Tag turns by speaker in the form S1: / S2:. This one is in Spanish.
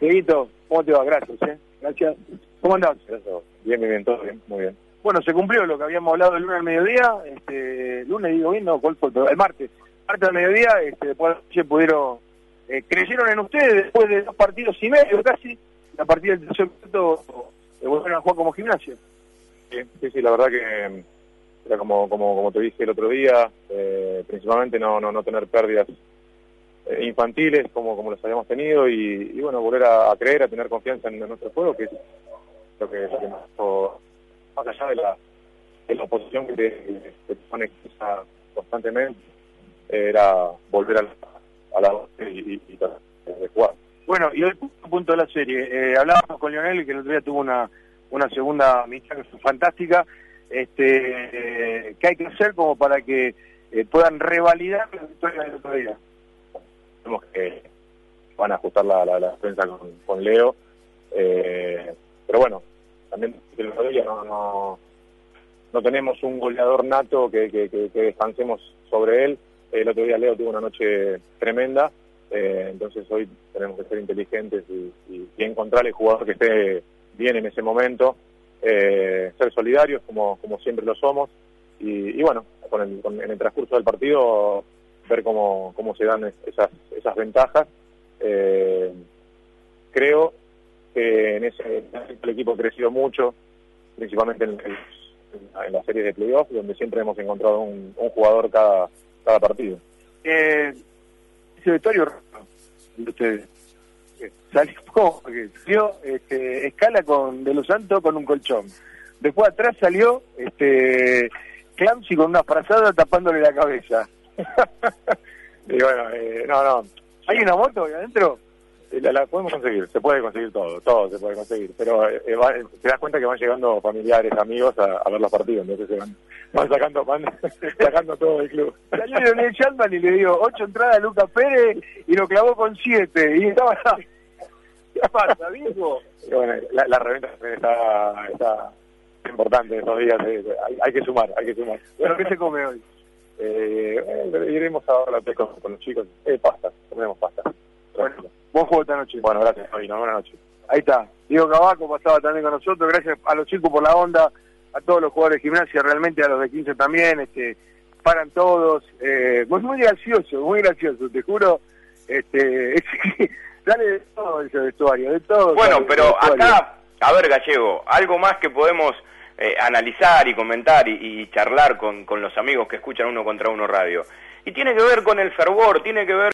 S1: Dieguito, ¿cómo te va? Gracias, ¿eh? Gracias. ¿Cómo andás?
S2: Bien, bien, bien, todo bien, muy bien.
S1: Bueno, se cumplió lo que habíamos hablado el lunes al mediodía. Este, lunes, digo bien, no, ¿cuál fue? El martes. Martes al mediodía, este, después de pudieron, eh, creyeron en ustedes después de dos partidos y medio casi. A partir del tercer cuarto, eh, volvieron a jugar como gimnasio.
S2: Sí, sí, sí, la verdad que era como, como, como te dije el otro día, eh, principalmente no, no, no tener pérdidas infantiles como, como los habíamos tenido y, bueno, volver a, creer, a tener confianza en, nuestro juego, que es lo que, lo que nos, más allá de la, de la oposición que te, que pone constantemente, era volver a la, a la y, y, de jugar.
S1: Bueno, y hoy punto de la serie, eh, hablábamos con Lionel que el otro día tuvo una, una segunda mitad fantástica, este, ¿qué hay que hacer como para que eh, puedan revalidar la victoria del otro día?
S2: Que van a ajustar la, la, la defensa con, con Leo, eh, pero bueno, también no, no, no tenemos un goleador nato que, que, que, que descansemos sobre él. El otro día Leo tuvo una noche tremenda, eh, entonces hoy tenemos que ser inteligentes y, y, y, encontrar el jugador que esté bien en ese momento, eh, ser solidarios como, como siempre lo somos y, y bueno, con el, con, en el transcurso del partido ver cómo, cómo se dan esas, esas ventajas. Eh, creo que en ese el equipo ha crecido mucho, principalmente en, en, las series de playoff, donde siempre hemos encontrado un, un jugador cada, cada partido.
S1: Eh, ese vestuario de ustedes salió porque salió este, escala con de los Santos con un colchón después atrás salió este Clamsi con una frazada tapándole la cabeza
S2: y bueno eh, no no
S1: hay una moto ahí adentro
S2: la, la, podemos conseguir, se puede conseguir todo, todo se puede conseguir, pero eh, va, te das cuenta que van llegando familiares, amigos a, a ver los partidos, entonces se van, van sacando van sacando todo del club.
S1: Salió Leonel Chalman y le dio ocho entradas a Lucas Pérez y lo clavó con siete, y estaba... ¿Qué pasa, viejo?
S2: Bueno, la, la reventa está, está importante estos días, eh, hay, hay, que sumar, hay que sumar.
S1: Bueno, ¿qué se come hoy?
S2: Eh, eh iremos ahora con, con los chicos, eh, pasta, comemos pasta.
S1: Bueno. Buen juego esta noche.
S2: Bueno, gracias, Fabino. Buenas noches.
S1: Ahí está. Diego Cabaco pasaba también con nosotros. Gracias a los chicos por la onda, a todos los jugadores de gimnasia, realmente a los de 15 también. este Paran todos. Eh, pues muy gracioso, muy gracioso, te juro. este es, Sale de todo ese vestuario, de todo.
S3: Bueno, pero acá, a ver, Gallego, algo más que podemos eh, analizar y comentar y, y charlar con, con los amigos que escuchan uno contra uno radio. Y tiene que ver con el fervor, tiene que ver